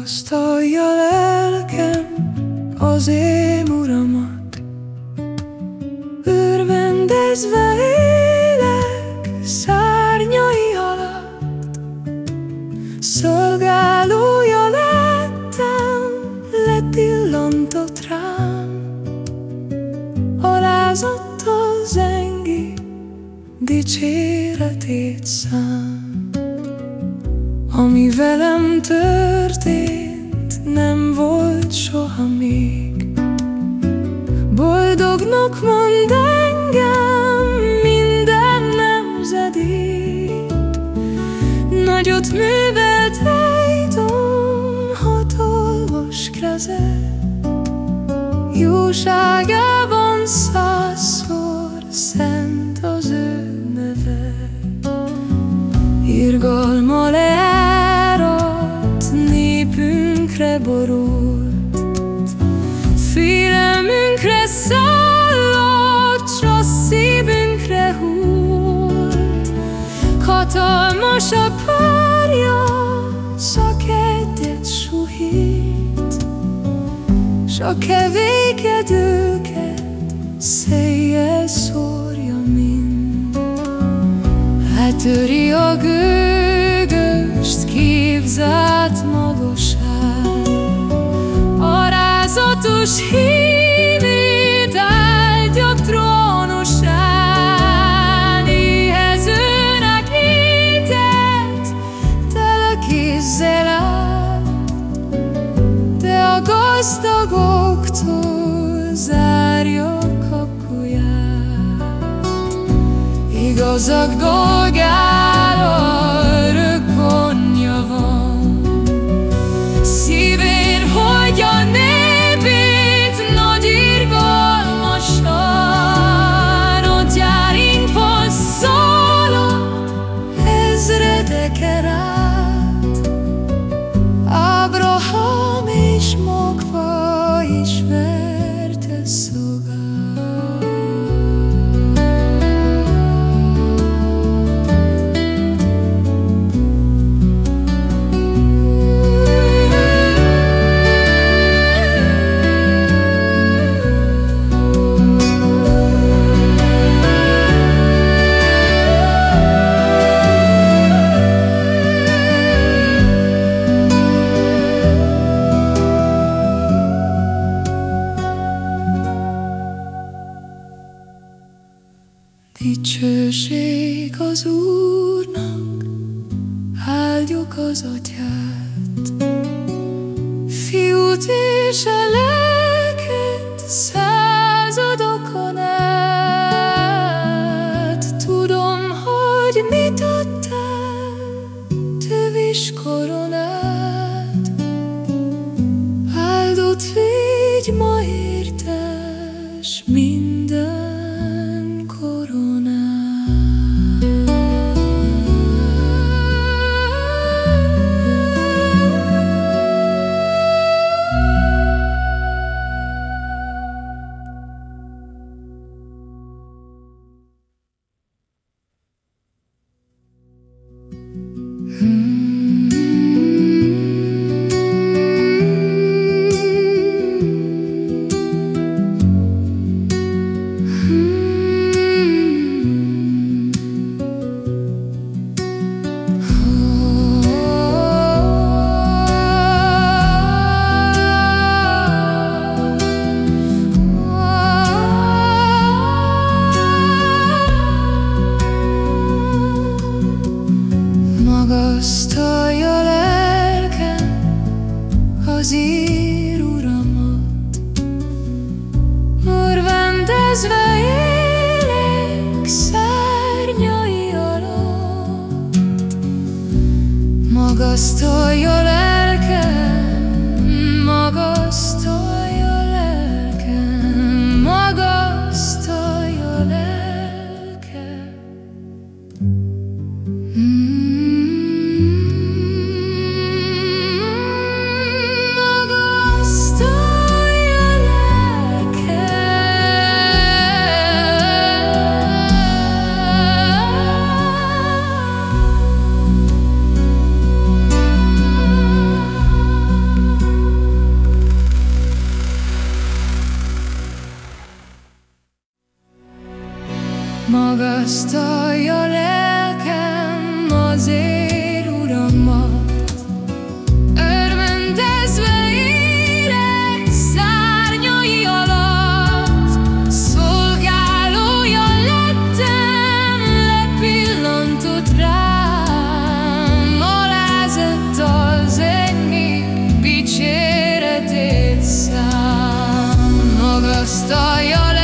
Magasztalja lelkem az én uramat, Örvendezve élek szárnyai alatt, Szolgálója lettem, letillantott rám, Alázattal zengi, dicséretét szám. Ami velem történt, Mond engem minden nemzedék Nagyot művelt rejtom hatalmas keze. Jóságában százszor szent az ő neve. Irgalma le borult Félelmünkre szállott, s a szívünkre hult Hatalmas a párja, csak egyet suhít. S a kevékedőket széjjel szórja mind. Letöri a gőgöst képzelt magasság. Áldozós hívét gazdagoktól zárja kapuját. Igazak dolgára So Dicsőség az Úrnak, áldjuk az Atyát, Fiút és a lelket századokon magasztalja lelkem az ír uramat, örvendezve élek szárnyai alatt. Magasztalja lelkem, vigasztalja lelkem az én uramat. Örvendezve érek szárnyai alatt, szolgálója lettem, lepillantott rám, alázott az enyém dicséretét szám, magasztalja lelkem,